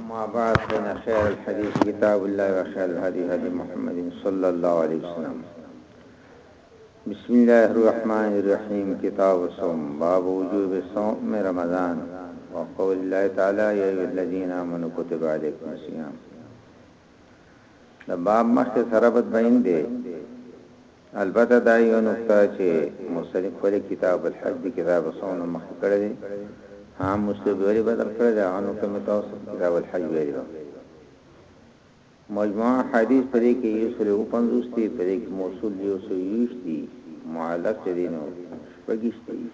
اما بعد فإن خير الحديث كتاب الله وخير الهدي هدي محمد صلى الله عليه وسلم بسم الله الرحمن الرحيم كتاب الصوم باب وجوب صوم رمضان وقول الله تعالى يا أيها الذين آمنوا كتب عليكم الصيام دا باب مخکې سره بد بین دی البته دا یوه نکته چي مصنف ولي کتاب الحج د کتاب الصوم نه مخکي کړی دی هغه مصنف بیا ولي بدل کړی دی هغه نکته مي تاسو ته په کتاب الحج ویلي وه مجموعه احادیث په دې کي یو سل او پنځوس دي په دې کي موصول یو سل یوویشت دي معلق چي دی نو شپږ ویشت دي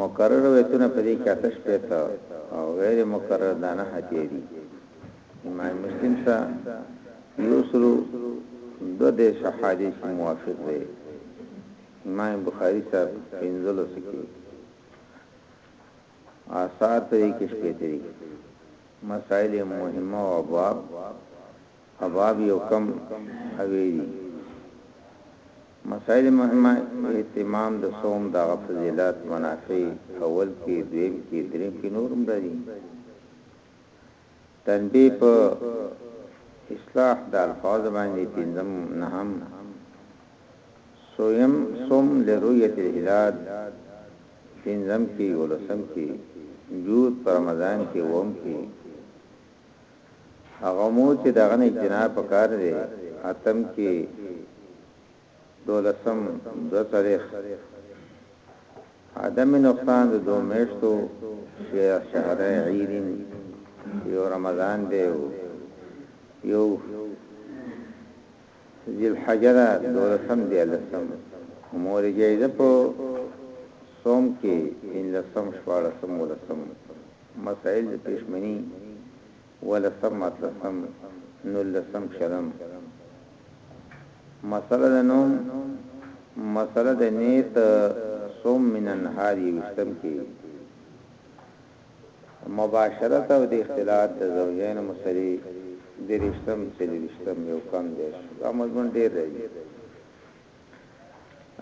مکرر ویتونه په دې کې اته شپېته او غیر مکرر دا نهه اتیا دي. امام مسلم ته یو سل او دوه دېرش احادیث کې موافق دی. امام بخاري صاحب پنځلس کې آثار په دې کې شپېته دي. مسائل مهمه او ابواب ابواب یو کم اوی دی مسائل مهمه اهتمام د صوم دغه فضیلت منافع اول کې دویم کې دریم کې نورم راځي تنبیه په اصلاح د الفاظ باندې پنځم نهم سویم سوم لرؤیت الهلال پنځم کې ولسم کې جود پر رمضان کې ووم کې هغه مو چې دغه نه اجتناب په کار دی اتم کې دولسم دوه څلوېښت عدم نقصان د دوه میشتو شهر عیدین یو رمضان دی یو ذل حجر دولسم دی لسم امور جایزه په صوم کې ان لسم شوالسم ولسم مسائل د پېشمني، اوولسم، اتلسم، نولسم، شلم، مسئله د نوم، مسئله د نېت، صم من النهار، یوویشتم، کې د مباشرت او د اختلاط د زوجین مسئلې، دېرشتم، څلوېښتم، یوکم، دېرش، دا مضمون ډېر راځي،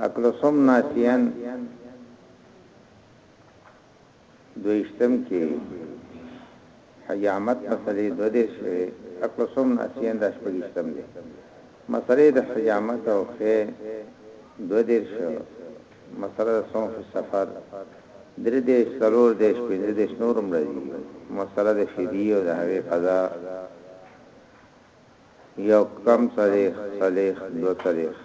اتلسم، ناسیاً. دویشتم کې حجامت مسلې دو دېرش وې اکلسم ناسین دا شپږیشتم دی مسلې د حجامت او خې دو دېرش مسله د صوم فی سفر درې دېرش څلور دېرش پنځه دېرش نور هم راځي مسله د فدیه او د هغې قضا یو کم څلېښت څلېښت دوه څلېښت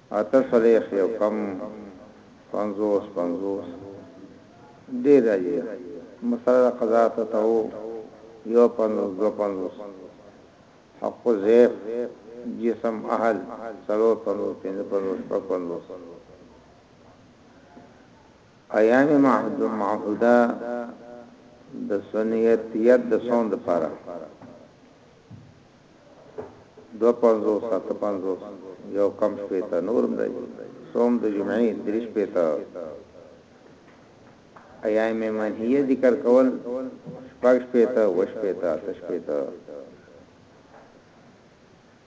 اته څلوېښت يو کم پنځوس پنځوس ډېر راځي ده مساله د قضا ته ته و يو پنځوس دوه پنځوس حق الزيف جسم اهل څلور پنځوس پنځه پنځوس شپږ پنځوس ايام معهد معهوده د سنيتيت د سون د پاره دوه پنځوس اته پنځوس یو کم شپېته نور هم راځي صوم د جمعې درې شپېته ایام منهیه ذکر کول شپږ شپېته اوه شپېته اته شپېته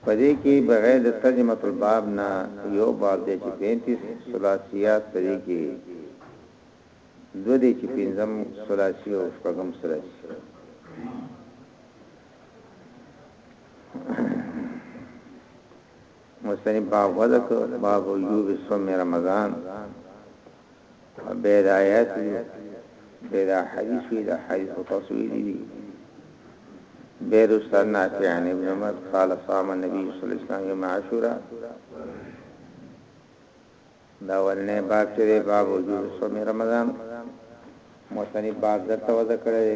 په دې کې بغیر د ترجمه الباب نه یو باب دی چې 35 ثلاثیات په دې کې دوه دي چې پنځم ثلاثي او شپږم ثلاثي مستنی باب ودک باب یوب سوم رمضان بید آیات بید حدیث وی دا حدیث و تصویری دی بیر استاد نافع عن ابن عمر قال صام النبی صلی اللہ علیہ وسلم یوم عاشورا دا ولنه باب چره باب وجود سوم رمضان مستنی باب درته وذکر دی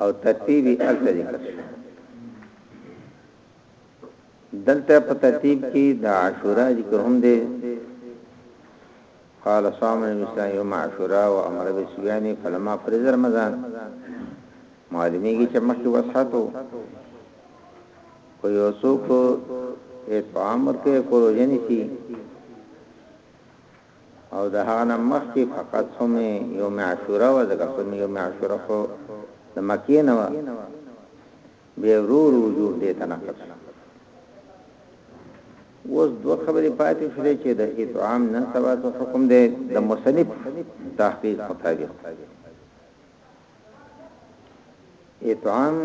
او ترتیب یې الته ذکر شوی دلته په ترتیب کې د عاشورا ذکر هم دی قال صام الاسلام يوم عاشورا وامر بالصيام فلما فرض رمضان معلومی کی چې مخکې وساتو کو یو څوک اطعام ورکه کو روزنی سی او د هغه نه مخکې فقط صوم یوم عاشورا وه ځکه صوم یوم عاشورا خو د مکې نه وه بیا ورو ورو وجوب دې ته نقل شو اوس دوه خبرې پاتې شولې چې د اطعام نن سبا څه حکم دی د مصنف تحقیق مطابق اطعام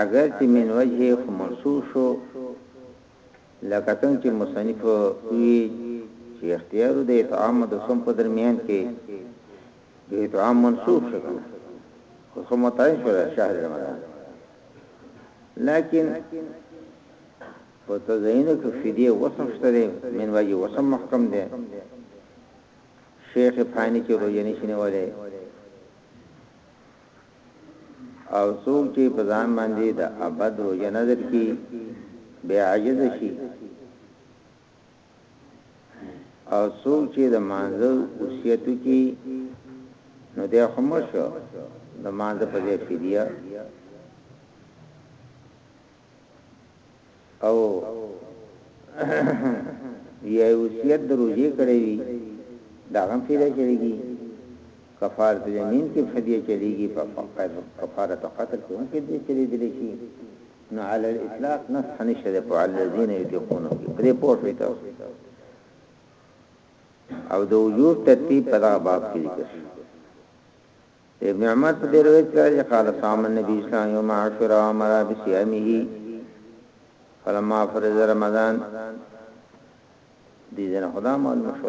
اگر چې من وجه خو منصوص شو لکه څنګه چې مصنف وویل چې اختیار د اطعام او د صوم په درمیان کې د اطعام منسوخ شو خو صوم متعین شو شهر رمضان لیکن په تزینو کې فدیه وسم شته دی من واجب وسم محکم دی شیخ فانی چې روزنی شنه وله او څوک چي په ځان باندي د ابد روژه نذر کړي بیا عاجز شي او څوک چي د مانزه وصیت کړي نو د خمر شو د مانزه په ځای فدیه او یا وصیت د روزي کړی وي دا هم فدیه چلیږي کفاره یمین کې فدیه چلیږي په فقر کفاره قتل کې هم فدیه چلیدل شي نو علی الاطلاق نص نشه ده په الذين يتقون کې پرې پوه شئ تاسو او د وجوب ترتیب په دغه باب کې ذکر شوی ابن عمر په دې روایت کې راځي قال صام النبي صلی الله علیه وسلم یوم عاشوراء امر بصيامه فلما فرض رمضان دې نه خدا معلوم شو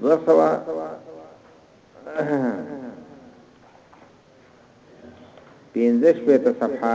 دو سوا پینزش پیتا صفحه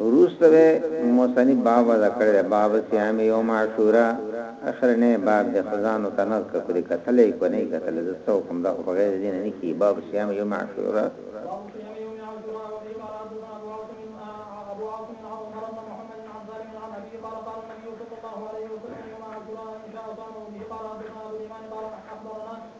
روسته به موسنی باب ودا کړی باب سیام یوم عاشورا اخر نه باب د خزان او تنز کا کړی کتلې کو نه کتل د څو کوم دا په غیر دین نه کی باب سیام یوم عاشورا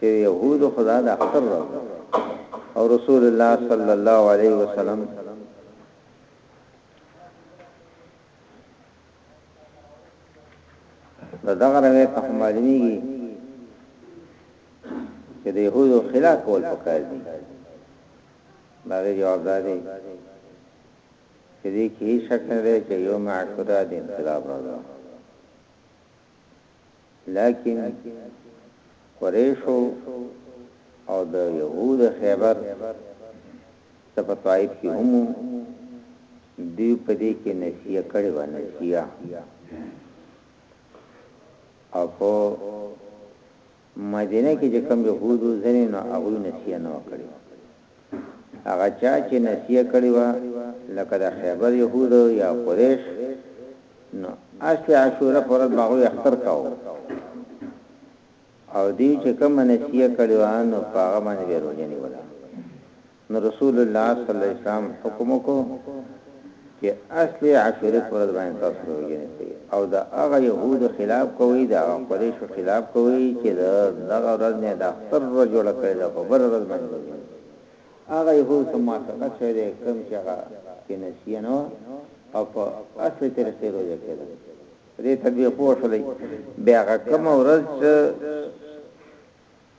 چې د يهودو خو دا د اختر ورځ ده او رسول الله صلی الله علیه وسلم دا دغه روایت هم معلومیږي چې د يهودو خلاف کول پکار دي دا جواب ده چې دې کې شک نه دی چې یو معقوده د انقلاب راځي لکن قریشو او د یهود خیبر څه په طائف کې هم دوی په دې کې نسیه کړې و نسیه او په مدینه کې چې کوم یهود وو ځنې نو هغوی نسیه نه وه کړې. هغه چا چې نسیه کړې وه لکه د خیبر یهود یا قریش نو اصل عاشوره په ورځ به هغوی اختر کاوه او دوی چې کومه نسیه کړې وه نو په هغه باندې به یې روژه نیوله. نو رسول الله صلی الله علیه وسلم حکم وکړو چې اصلي عاشوره په ورځ باندې تاسو روزه نیسئ او د هغه يهودو خلاف کوي د هغه قریشو خلاف کوي چې د دغه ورځ نه د اختر ورځ جوړه کړې ده په بل ورځ باندې روزه نیسئ هغه يهود سم موافقه شوه دې کم چې هغه کې نسیه نه او په اصلي طریقې روزه کړې دې تدبیر پوه شولې بیا هغه کم ورځ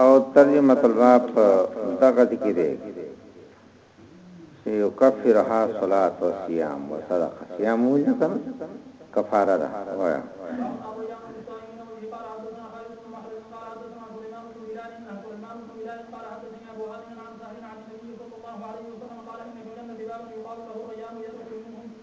او ترجمه الباب په دغه دي کې دی چې یکفرها صلات او صيام او صدقه صيام ولې کنه کفاره ده وایا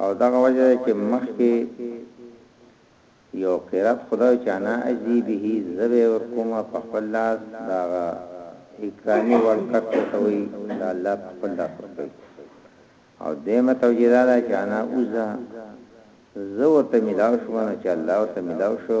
او دغه وجه ده چه مخکی یو قیرات خو دا وی چه انا اجزی به زه به ورکوم په خپل لاس دا هغه اکرامی وړ کس ورته وایی دا الله په خپل لاس ورکوی او دویمه توجیه دا ده چه انا اوزه زه ورته ملاو شوم نو چه الله ورته ملاو شو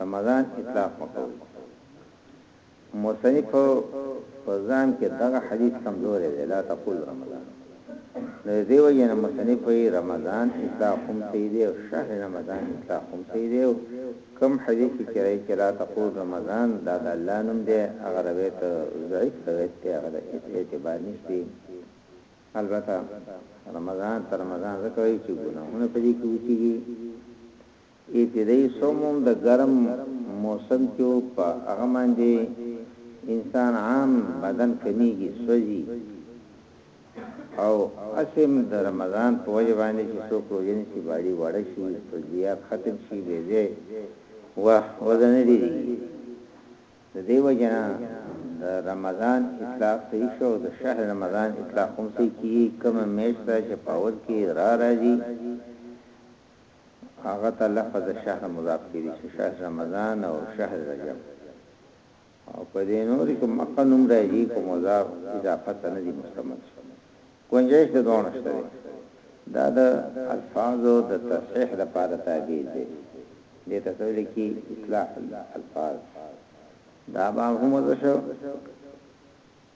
رمضان اطلاق مه کوئ. مصنف په ځان کې دغه حدیث کمزوری دی، لا تقولوا رمضان، نو د دې وجې نه مصنف وایي، رمضان اطلاق هم صحیح دی او شهر رمضان اطلاق هم صحیح دی او کوم حدیث چې راځي چې لا تقولوا رمضان دا د الله نوم دی هغه روایت ضعیف روایت دی هغه ته هېڅ اعتبار نشته البته رمضان ته رمضان ځکه وایي چې ګناهونه په دې کې وچېږي. ای ته دی سوم هم د ګرم موسم کیو په هغه ماندی انسان عام بدن کمیږی سوزی او هسی هم د رمضان په وجه باندی چی څوک روژه نیسی باډی وړه شی فضلیات ختم شی بی ځای وه وزنه ډیریږی د دی وجه نه د رمضان اطلاق صحیح شو او د شهر رمضان اطلاق هم صحیح کیږی کومه میاشت ده چی په اول کی را راځی هغه ته لفظ شهر مضاف کیدی شی شهر رمضان او شهر رجب او په دې نورو کې مکه نوم راځي کوم مضاف اضافه ته نه دی مستمد شي گنجائش د دوه نشته دی دا د الفاظو د تصحیح لپاره تعبیر دی دې ته ویل کی اصلاح الفاظ دا به هم وځو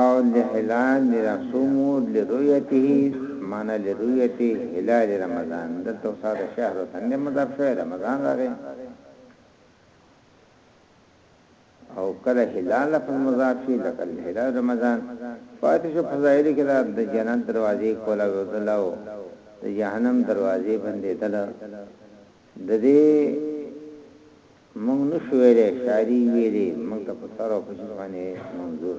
او له هلال نه نصوم لرؤیته معنی لرؤیت هلال رمضان دلته استاد شهر تن دی مضاف شوی رمضان راغی او کله هلال لفظ مضاف شي لکه هلال رمضان پاتې شو فضایل کې دا د جنت دروازې کولا ودلاو د جهنم دروازې بندې دل د دې مونږ نه شو ویلی شاری ویلی مونږ ته په سر او په جیب باندی منظور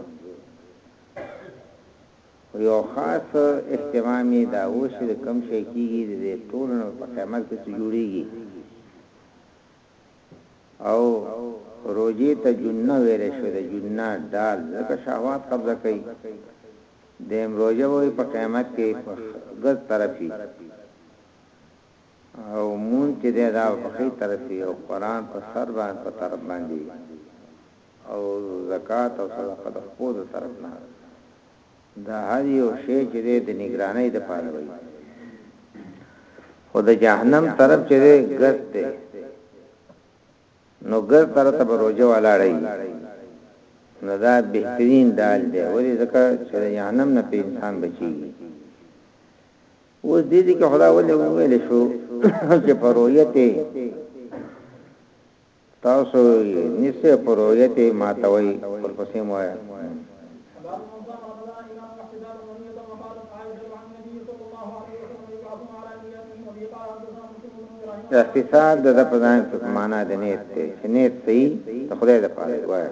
خو یو خاص اهتمام یې دا و چې د کم شی کیږي د دې ټول نه په قیمت کې څه جوړیږي او روجی ته جننه ویل شو د جننه دال ځکه شهوات قبضه کوي د امروجه وې په قیامت کې په غز طرفي او مونځ چې دی دا به په ښی طرف وي او قرآن په سر باندې په طرف باندې وي او زکات او صدقه د خپو د طرف نه د هر یو شی چې دی د نگرانۍ د پاره وي خو د جهنم طرف چې دی ګرد دی نو ګرد طرف ته بروجه ولاړی نو دا بهترین دال دی ولی ځکه چې د جهنم نه په انسان بچیږي اوس دې دې کې خدا ولې وویل شو چې پرویت تاسو یې نسه پرویت ماتوي ورپسې مو آیا احتساب د په ځان کې معنا د نیت ته چې نیت صحیح ته خدای د پاره وایي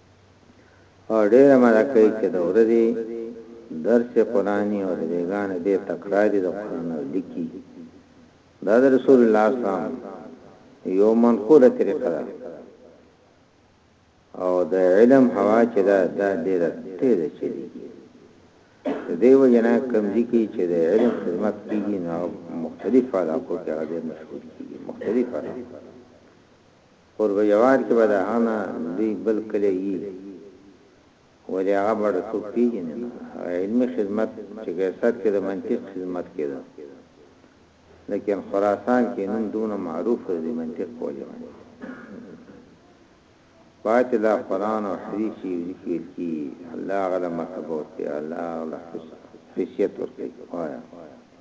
او ډېره مزه کوي چې د ورځې درس قرآني او د بېګانه ډېر تکراري د قرآن او لیکي دا د رسول الله صلی الله علیه وسلم یو منقوله طریقه ده او د علم هوا چې دا د ډېر تیز چلی دیو جنا کمزی کی چې د علم خدمت کیږي نو مختلف علاقو کې هغه مشغول کیږي مختلف علاقو خور په جوار کې به د هغه نه لوی بل کلی يي ولې هغه به څوک پيژني نه هغه علمي خدمت چې قيصر کې د منطق خدمت کېده لکن خراسان کې نوم دونه معروف دی منطق په وجه باندې پاتې دا قران او حدیث چې لیکل کی الله غلا مرتبه ورکړي الله غلا حیثیت ورکړي وایا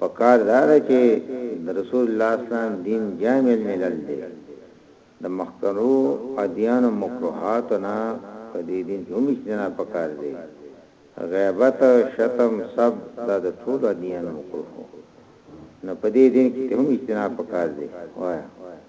پکار دا ده چې د رسول الله اسلام دین جامع الملل دی د مخکنو ادیان او مکروهات نه په دې دین کې هم اجتناب پکار دی غیبت شتم سب دا د ټول ادیان مکروه نه په دې دین کې هم اجتناب پکار دی وایا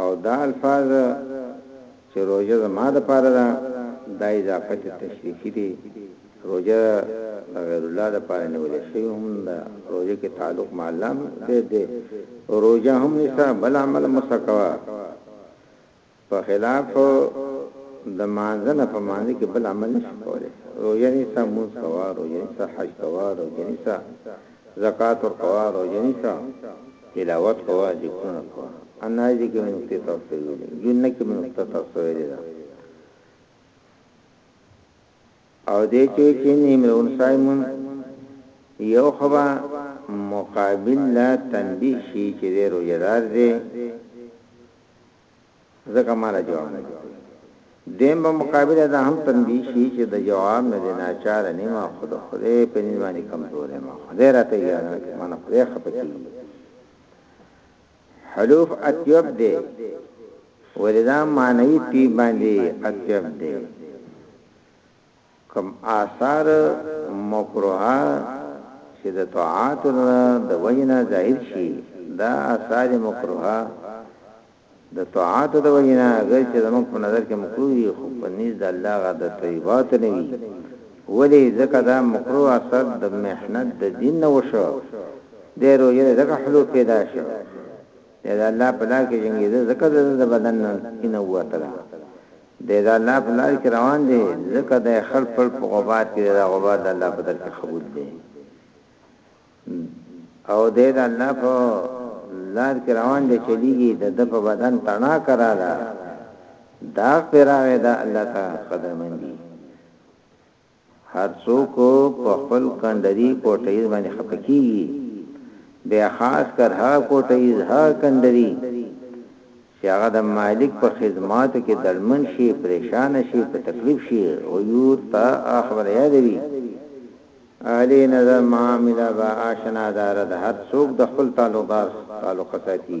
او دا الفاظ چې روژه زما د پاره ده دا اضافت تشریفي دي روژه د غیر الله د پاره نیول شوی هم ده روژه کې تعلق مع الله دی دی روژه هم نشه بل عمل مسکوا په خلاف د مانځنه په مانځ کې بل عمل نشي کولای روزه نشي موږ کوا روزه نشي حج کوا روزه نشي زکات ورکوه روژه نیسه تلاوت کوه ذکرونه کوه انایزه کې مې نقطه تاسو ته ویلې جننه کې مې نقطه تاسو ته ویلې ده او دې چې چې نیمرون سایمون یو خبا مقابل لا تنبیه شي چې دې روزدار دی ځکه ما له جواب نه دی کړی. دویم به مقابله دا هم تنبیه شي چې د جواب نه دې ناچاره نه یم خو د خدای په دین باندې کمزور یم خدای راته اجازه نه کړي مانه خدای خپه کیږي. حلوف اطیب دی ولې دا معنوي طیب باندې اطیب دی. کوم آثار مکروه چي د طاعاتو د وجه نه زائد شي دا آثار مکروه د طاعاتو د وجه نه اګر چي زموږ په نظر کي مکروه وي خو په نزد الله غا د طيبات نه وي ولي ځکه دا مکروه اثر د محنت د دين نه وشو د روزه ځکه حلو پیدا شو دا الله په لار کې جنګي ځکه د بدن نه وته دی د الله په لار کې روان دی ځکه دی خړ پړ په غبار کې دی دا غبار د الله په در کې قبول دی او دی د الله په لار کې روان دی چلیږي د د په بدن تنا کرا ده دا پیراوی دا الله ته قدرمن دی هر څوک په خپل کنډري کوټه ییز باندې خپه کیږي بیا خاص کر هغه کوټه ییز هغه کنډري چې هغه د مالک په خدماتو کې دړمن شي پریشان شي په تکلیف شي غیور ته هغه خبره یادوي اهلي نظر معامله به آشنا داره ده هر څوک د خپل تعلقدار تعلقه ساتي.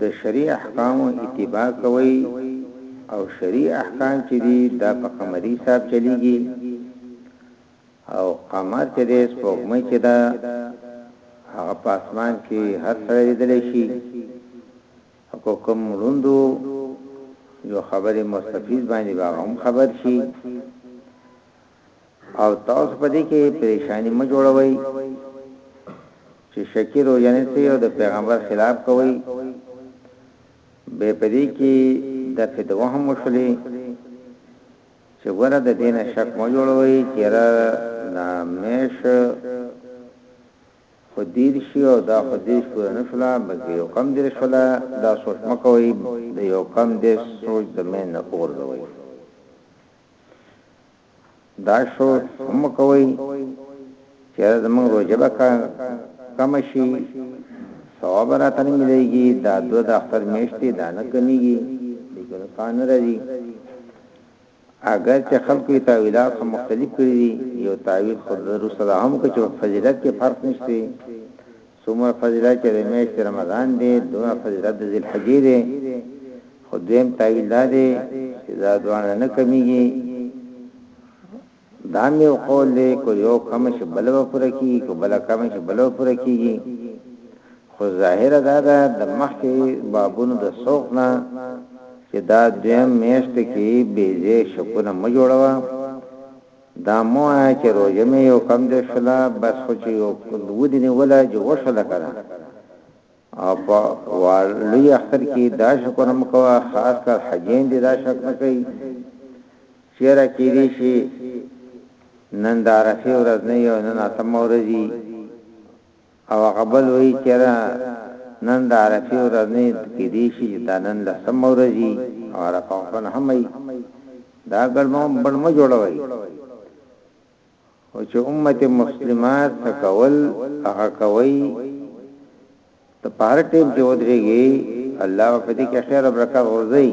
د شرعي احکامو اتباع کوئ او شرعي احکام چې دي دا په قمري حساب چلېږي او قمر چې دی سپوږمۍ چې ده هغه په اسمان کې هر سړی لیدلی شي اکو کوم ړوندو یو خبرې مستفیض باندې به هم خبر شي او تاسو په دې کې پریشانی مه جوړوئ چې شکی روزه نیسئ او د پیغمبر خلاف کوئ به په دې کې د فدوه هم وشلې چې ګوره د دین شک مو جوړوي چې را نامیش خدیر شي او دا خدیش پورا نشلا بلکې یو کم دیر شلا دا سوچ مکوي د یو کم دیر سوچ د مې نه اورځوي دا شو هم کوي چې زموږ روزه به کم شي ثواب راته نه مليږي دا دوه د اختر میشتي دا نه کمیږي لیکن کان راځي اگر چې خلکو تعویلات هم مختلف کړی دي یو تعویل خود ضرور صدا هم کوي چې فضیلت کې فرق نشته څومره فضیلت چې د میاشتې رمضان دی دومره فضیلت د ذوالحجې دی خو دویم تاویل دا دی چې دا دواړه نه کمیږي دا مې قول دی کو یو کم شي بل و پوره کی کو بل کم شي بل و پوره کیږي خو ظاهر دا ده د مخکې بابونو د سوق نه چې دا دویم میشت کې بیزه شکونه م جوړوا دا مه وایه چه روژه می یو کم دی شوله بس خو چه یو دوه دی نیوله جه وشوله کنه او په وار لوی اختر کی دا شکونه مه کوه خاص کر حجین دی دا شک نه کوي چیره کیدی شی نن د عرفی ورځ نه وی او نن اتمه ورځ وی او هغه بل وایی چه یاره نن د عرفی ورځ نه وی کیدای شی چه دا نن لسمه ورځ وی او عرفه هم په نهمه وی دا ګړمړ مه جوړوی خو چه امت مسلمه څه کول هغه کوی ته په هر ټیم کې ودرېږي الله په دې کې خیر او برکت غورځي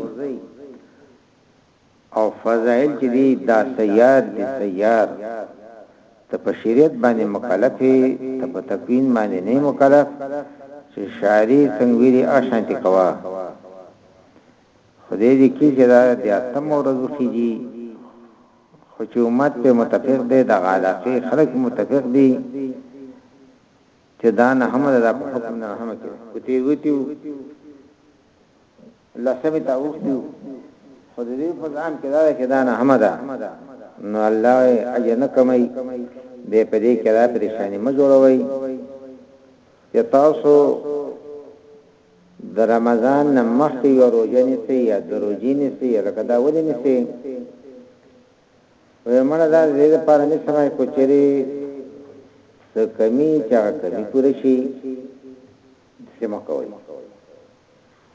او فضائل چې دي دا سيئات دي سيئات ته په شريعت باندې مکلف يې ته په تکوين باندې نه مکلف چې شارع څنګه ویلي هغه شانتي کوه خدای دې کې چې دا د اتم ورځ وخیږي خو چې امت په متفق دی د علاقه خلک متفق دي چې دا نه هم د حکم نه هم کې کوتي وتیو الله سمې ته اوښتیو خو د دې په ځان کې دا ده چې دا نه هم ده نو الله یې اجر نه کمای به په دې کې را پریشانی م جوړوي چې تاسو د رمضان نه مخکې یو روزه نیسي یا د روزې نیسي یا لکه دا ولې نیسي وې مړه دا دې لپاره نه سمای کوچري څه کمی چا کمی پوره شي سیمه کوي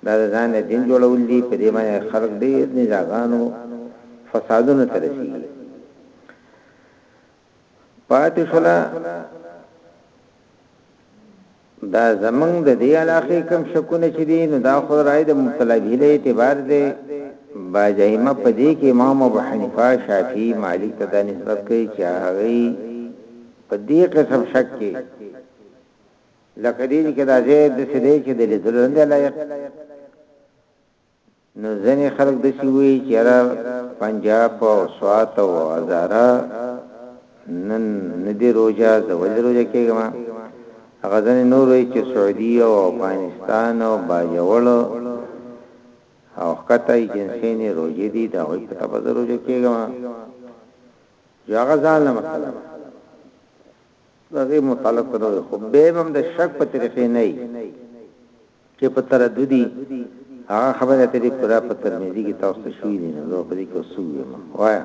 دا ځان نه دین جوړول دي په دې باندې خلک ډېر نزاګانو فسادونو ته رسیږي پاتې شولا دا زمنګ د دې علاقې کم شکونه چې دي نو دا خو راي د مبتلا به له اعتبار دی باجایمه په دې کې امام ابو حنیفه شافعي مالک ته د نسبت کوي چې هغه په دې قسم شک کې لکه دې کې دا ځای د څه دی چې د لیدلو نه دی لایق نو ځنې خلک د څه وی چې را پنجاب او سوات او هزاره نن ندی روزه د ول روزه کېږم هغه ځنې نور وی چې سعودي او افغانستان او باجوړ او کته ایجنسی نه روزه دي دا وي په تاسو روزه کېږم یو هغه ځان نه مثلا دغه متعلق نه وي خو به هم د شک په طریقې نه وي چې په ترددي هغه خبره ته دې پورا په ترمذی کې تاسو ته شوې دي نو په دې کې وسو یم وایا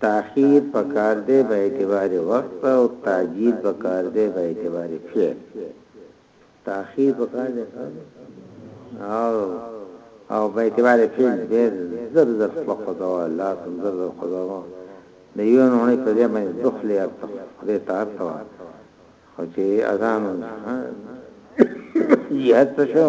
تاخیر پکار دی به اعتبار وقت او تعجیل پکار دی به اعتبار فعل تاخیر پکار دی او او به اعتبار فعل ډیر زر زر وقت او الله سم زر زر خدا د یو نه نه په دې باندې دخل یا دې تار تا خو چې اذان یې هڅه شو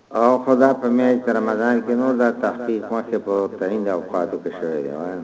او خو دا په میاشت د رمضان کې نو دا تحقیق مخکې په تعین د اوقاتو کې شوی دی وایم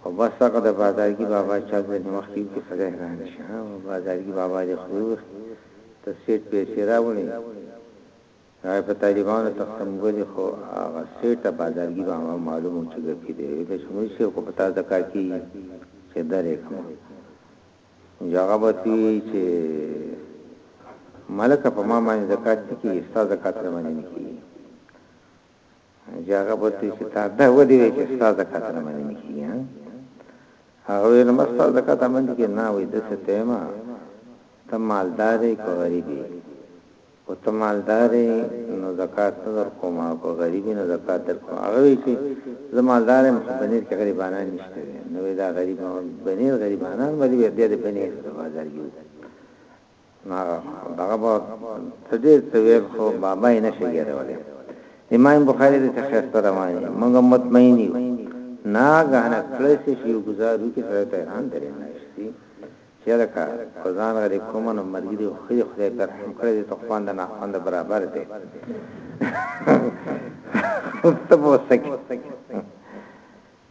خو بس هغه د بازارګي بابا چل ځنې وخت کېږي چې سړی حیران شي، ها بازارګي بابا دې خدای وبښي ته سېټ پیسې راوړې، هغه په طالبانو تقسم ګلې خو هغه سېټ ته بازارګي بابا معلوم و چې ګپي دی، ویې ویل چې مولوي صاحب خو په تاسو دا کار کېږي چې در یې کړم، نو هغه به ورته ویل چې ملکه په ما باندې زکات نه کېږي ستا زکات راباندې نه کېږي. جاګه بوتي چې تا دا ودی وی چې ستا زکات نه منې کیږي هغه ویل مستا زکات باندې کې نه وې د څه تېما ته مالدارې کو غریبي او ته مالدارې نو زکات در کوم کو غریبي نو زکات در کوم هغه وی چې زه مالدارې مخبنیر کې غریبانه نشته نو دا غریبانه بنیر غریبانه مې دې دې بنیر په بازار کې نه دغه په تدې تویل خو بابا یې نشي ګرولې امام بخاری دې څخه ستره وایي موږ مطمئن یو ناګه نه کله چې یو گزارو کې سره ته نه درې نه شي چیرې کا خدان غری کوم نو مرګ دې خو یې خدای پر رحم کړې ته خواند نه خواند برابر دې ته وسکه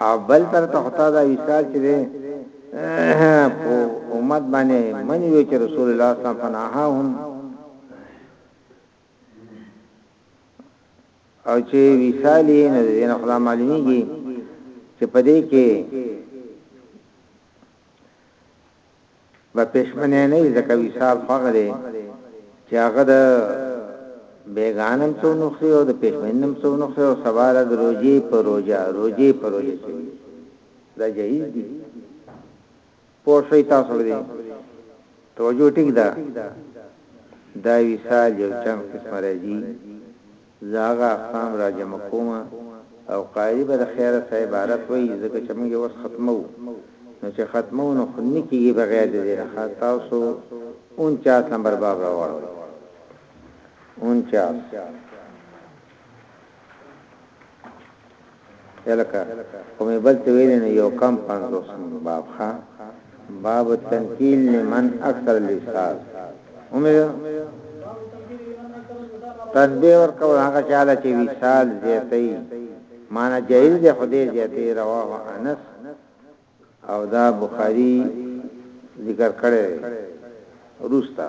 او بل تر ته خدای دا وصال چې ده په امت باندې منی وی چې رسول الله صلی الله علیه وسلم فناهم او چې وصالی نه دین خدا معلومیږي چې پدې کې به پښمنه نه وي ځکه وصال خو هغه دی چې هغه د بیګانم څو نخري او د پښمنم څو نخري او سبا د روزي په روزه روزي په روزه کې دا جهیز دي پوه شئ تاسو دې توجه ټیک ده دا وصال یو چم قسم راځي زه هغه اقسام را جمع کوم او قاري به د خيره صاحب عبارت وايي ځکه چې موږ يې اوس ختموو نو چې ختموو نو خو نه کېږي بغير د دې نه ښه تاسو انچاس نمبر باب را واړوئ انچاس. یلکه کومې بل څه ویلې نه یو کم پنځوس باب ښا باب تنکیل لمن اکثر لساز امید تنبیه ورکول هغه چاله چې وصال زیتای معنا جایز دی خدای زیتای رواه انس او دا بخاری ذکر کړی روستا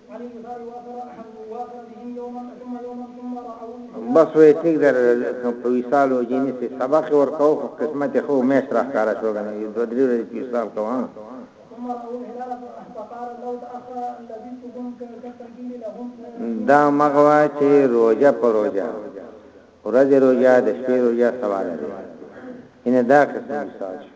بس وې ټیک در په وصال او جینې سي سبق ورکاو خو قسمت خو میش راخاره شو غنه دو درې ورځې په وصال کوه دا مغوا چې روزه پر روزه ورځ روزه د شپې روزه سوال دی ان دا قسم وصال شو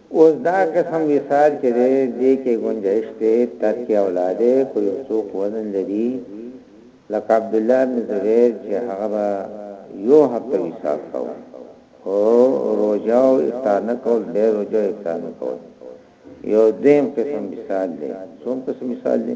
اوس دا قسم وصال چې دی دې کې ګنجایش دی ترک اولاد خو یو څوک وزن لري لکه عبدالله بن زبیر چې هغه به یو هفته وصال کاوه خو روژه او افطار نه کول ډېر روژه افطار نه کول یو دیم قسم مثال دی څوم قسم مثال دی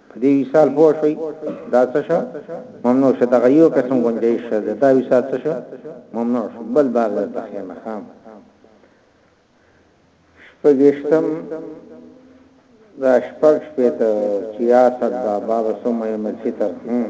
په دې وصال پوه شوئ دا څه شو ممنوع شو دغه يو قسم ګنجايش شرط دی دا وصال څه شو ممنوع شو بل باب درته ښيم خام شپږشتم دا شپږ شپېته چې يا صد باب باب ثم يوم الفطر هم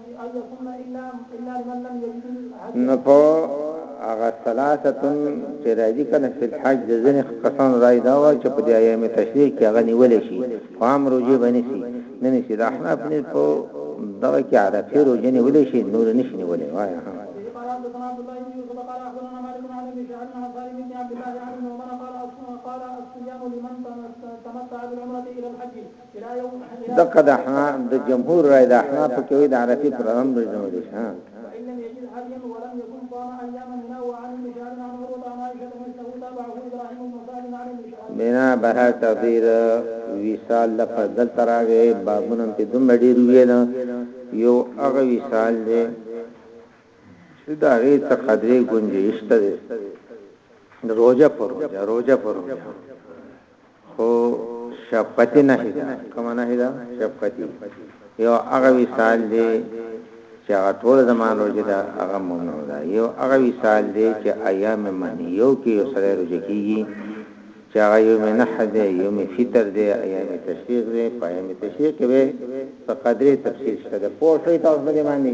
نو په هغه ثلاثتن چې راځي کنه په حج د ځنې کسان راي دا و چې په دې ایامه تشریح کې هغه نیول شي فهم روجي باندې شي نه نشي د احناف نه په دغه کې عرفه روجي نیول شي نور نشي نیولې وایي دقه د احناف د جمهور رائے د احناف په کوي د عرفي پر رم د جمهور دي ها بنا بر تفسیر وصال د فضل تراغه بابونم په دوم ډیر ویل یو هغه وصال دی چې دا غي څه قدرې گنجشته دی روزه پر روزه پر روزه خو شفقتي نهي ده، کومه نهي ده؟ شفقتي، يو هغه وصال دی چې هغه ټوله زمان روژه ده هغه ممنوع ده، يو هغه وصال دی چې ايام منهيو کې يو سړی روژه کيږي چې هغه يوم نحر دی، يوم فطر دی، ايام تشريق دی، په ايام تشريق کې به په قدرې تفصيل شته ده، پوه شوئ تاسو په دې باندې؟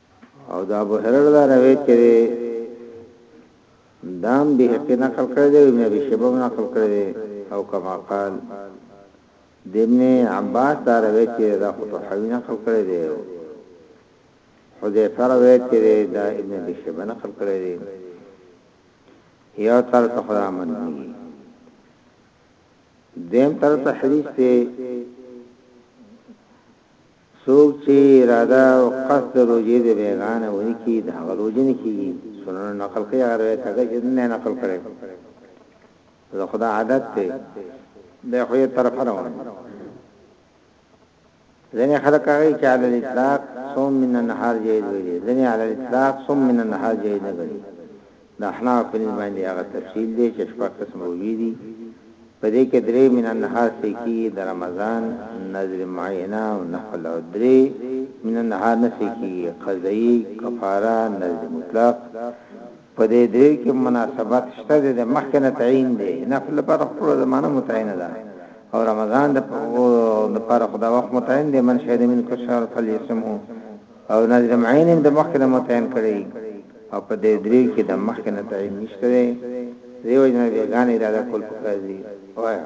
او دا ابو هرره دا روایت کړي دام به حق نقل کړی دی ابن ابي شيبه نقل کړی دی او کما قال د ابن عباس دا روایت کړي دا خو حوی نقل کړی دی حذیفه روایت کړي دا ابن ابي شيبه نقل کړی دی یو تر تخرا منی دیم تر تحریف ته څوک چي اراده او قصد د روژې د بيګاه نه وني کړي د هغه روژه نه کيږي، سنن نقل کوي هغه روايت هغه چي نه نقل کړی دا خو دا عادت دی بيا خو يو طرفه روان دی ځنې خلک هغه چي علي الاطلاق صوم من النهار جيد وي ځنې علي الاطلاق صوم من النهار جيد نه ګڼي د احنافو په نزد باندې هغه تفصیل دی چې شپږ قسمه روژې دي، په دې کې درې من النهار صحیح کېږي، د رمضان، نذر معینه او نفل او درې من النهار نه صحیح کېږي، قضايي، کفاره، نذر مطلق، په دې درېیو کې مناسبت شته دی، د مخکې نه تعین دی، نفل لپاره خو ټوله زمانه متعینه ده او رمضان لپاره خو دا وخت متعین دی، من شهد منکم الشهر فلیصمه. او نظر معین هم د مخکې نه متعین کړی او په دې دریو کې د مخکې نه تعین نشته دی دیو جن بیګانه اراده کول پکار دی وایا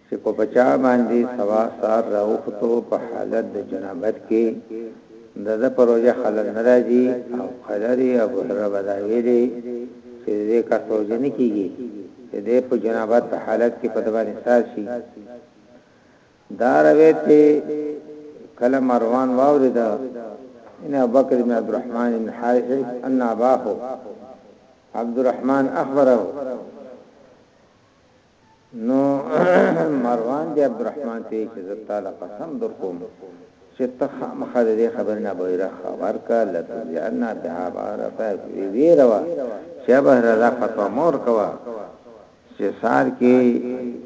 چې که په چا باندې سبا سهار راوختو په حالت د جنابت کې د ده په روژه خلل نه راځي او که لري ابو هرره به دا ویلي چې د دې کس روژه نه کېږي چې دی په جنابت په حالت کې په ده باندې سهار شي دا روایت چې کله مروان واورېده ان ابوبکر بن عبدالرحمن بن حارث ان اباه عبدالرحمن اخبره نو مروان بن عبدالرحمن ته چې زه تعالی قسم درکوم چې ته خامخا د دې خبرې نه بهر خبر کا لتزعنا بها بارفه ویروا چې بهر دا فتوا مور کوا چې سار کې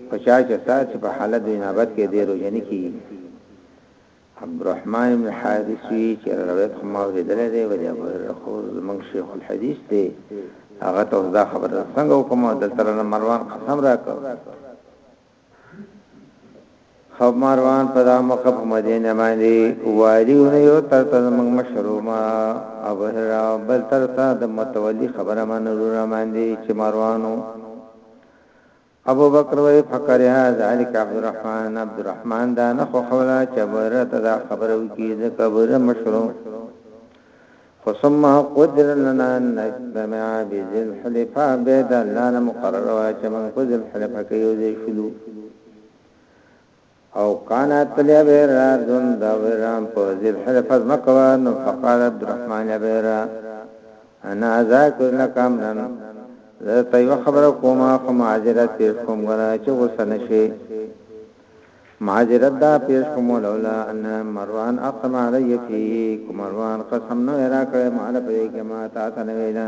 پچا چې سار چې په حالت د جنابت کې دې روزنه کی عبدالرحمن ابن حارث وی چه روایت خو ما اوریدلی دی ولی ابو هریره خو زموږ شیخ الحدیث دی هغه ته اوس دا خبره زه څنګه وکړم او دلته رانه مروان قسم راکړ خو مروان په دا موقع په مدینه باندې والی نه یو تر ته موږ مشروما ابو هرره بل تر ته د متولی خبره منلو را باندې چې مروانو ابو بکر وایي، فکرها ذلک عبد الرحمن، عبد الرحمن دا نه خوښوله چې ابو هريره ته دا خبره وکړي، ځکه ابو هريره مشر و، خو ثم قدر لنا ان نجتمع بذي الحليفه، بیا د الله نه مقرره وه چې موږ په ذي الحليفه کې یو ځای شولو. او کانت لابيرا دون دابيرا په ذي الحليفه ځمکه وه نو فقال عبدالرحمن لابيرا انا ذاکر لك امرا زه ته یو خبره کوم خو معذرت پیش کوم غره چې غوسه نشي معذرت دا پیش کوم لولا ان مروان اقسم علی فیک مروان قسم نه را کړې مال پرې کې ما تا ته نه ویلا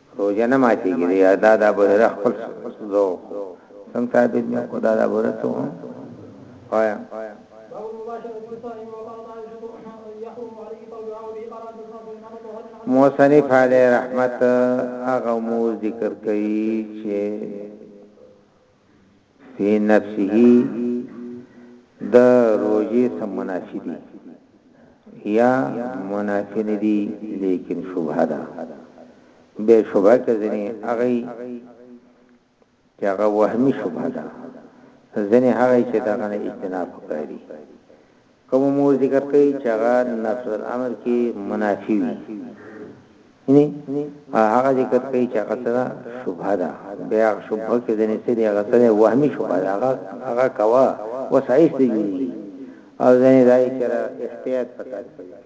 روژه نه ماتیږی دی ادا د ابو هريره خپل ذو سم ثابت نه کو دا د ابو هريره ته وایا موسنی فعلی رحمت هغه مو ذکر کوي چې فی نفسه د روژې سم منافی دي یا منافی نه دي لیکن شبهه ده به شبهه که ځنې هغه چې هغه وهمي شبهه ده ځنې هغه چې دغه نه اجتناب کوي کومه مور ذکر کړئ چې هغه نفس الامر کې منافي وي یعنی هغه ذکر کړئ چې هغه سره شبهه ده بیا شبهه کې ځنې څه دی هغه سره وهمي شبهه ده هغه هغه کوا وسایش دی او ځنې راي چې احتیاط پکار دی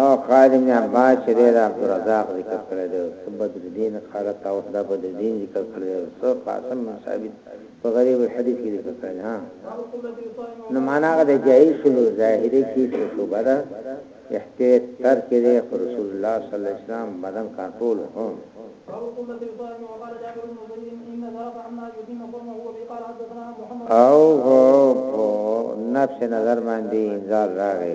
او خالد ابن عباس چې ډېر عبدالرزاق ذکر کړی دی څه بدرالدین قالت او دا بدرالدین ذکر کړی دی څه قاسم بن ثابت په غریب الحدیث کې ذکر کړی ها نو معنا غد جایز شلو ظاهری کې څه شوبه ده احتیاط تر کې دی رسول الله صلی الله علیه وسلم بدن کنټرول هو او هو نفس نظر باندې انذار راغی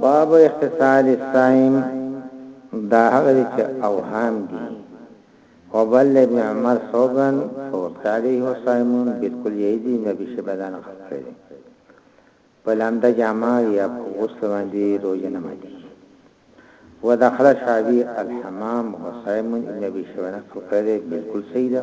باب اقتصاد الصائم دا هغه دي چې اوهام دي وبل ابن عمر صوبا فوقت عليه وصائمون بالکل یې دي نبی شه بدن خفه دي په لامده جامع یا په غسل باندې روزه نه ماتي ودخل شعبي الحمام وصائمون نبی شه بدن خفه دي بالکل صحیح ده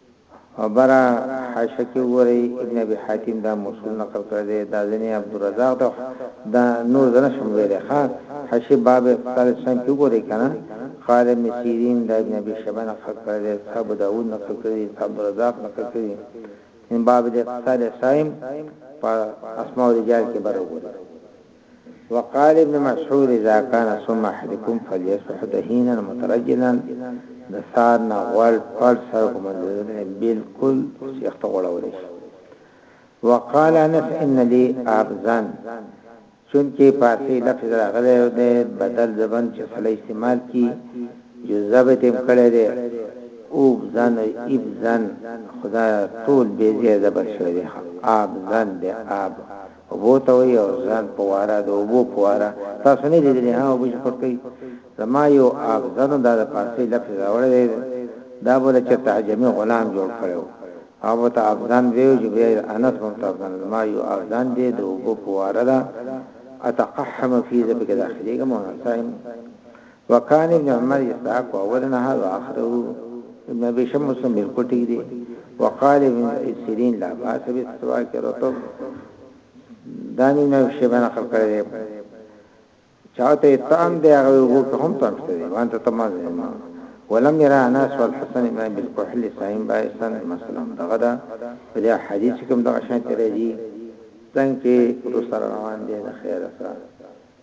خبره حاشیه کې وګورئ ابن ابي حاتم دا موصول نقل کړی دی دا ځنې عبدالرزاق ده دا نور زه نشم ویلی ښه حاشیه باب اقتتال الصيام کې وګورئ کنه قال ابن سیرین دا ابن ابي شیبه نقل کړی دی څه ابو داوود نقل کړی دی څه عبدالرزاق نقل کړی دی من باب د اقتتال الصائم په اسماء الرجال کې بر وګورئ. وقال ابن مسعود اذا كان صم احدكم فليصبح دهينا مترجلا د سار نه غوړ پړ سره کوم بالکل شیخ ته غوړول شي وقال انس ان لي ابزن چونکه پاسي لفظ راغلی او د بدل زبن چې سره استعمال کی جو ضبط هم کړی دی او ځان ایب ځان خدا ټول به زیاده بشوي اب ځان دی اب اوبو ته وي او ځان په واره د اوبو په واره تاسو نه لیدلې ها اوبو شپټ کوي زما یو افزانو دا د پارسي لفظ راوړی دی دا بل چې تعجمی غلام جوړ کړو او ته افزان ویو چې بیا انس هم ته افزان ما یو افزان دی د اوبو په واره دا اتقحم فی ذبک داخلي کوم صاحب وکان ابن عمر يستاق اول نهار واخره ابن ابي شمس بالکل ټیک دی وقال ابن سيرين لا باس بالسواك رطب دانی نه شیبان خلق کړی چاته تام دی هغه وو په هم تام شته دی وانت تمام دی ولم يرى انس والحسن بن بالكحل صائم بايسن مثلا دغه دا په حدیث کوم دغه شان ترې دي څنګه چې روسره روان دي د خیر سره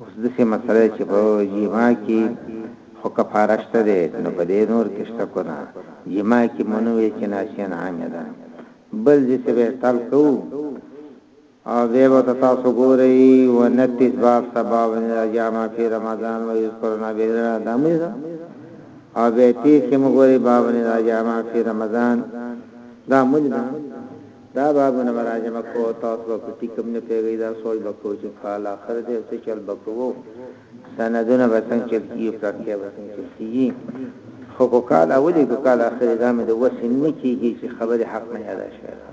اوس دسې مسله ده چې په جماع کې خو کفاره شته ده نو په دې نور کې شته کنه جماع کې مونو وې چې ناسيا عامه ده بل دې څه به تل کو او به به تاسو ګورئ و نتیس باب سبا و جامع فی رمضان و یذکرنا بیرنا دامه ده او به تیس کې مګوري باب نه جامع فی رمضان دا مونږ دا بابونه به راجمع کوو او تاسو به په ټیک هم نه پوهېږئ، دا سوچ به کوو چې کال اخر دی او څه چل به کوو، سندونه به څنګه چل کېږي، پراختیا به څنګه چل کېږي، خو که کال اول وي که کال اخر وي، دا مې د وس نه کېږي چې خبرې حق نه ادا شوې ده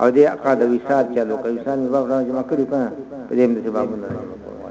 او دې اقا د وصال چل وکړ، وصال مې باب راجمع کړي که نه، په دې هم داسې بابونه راجمع کوو.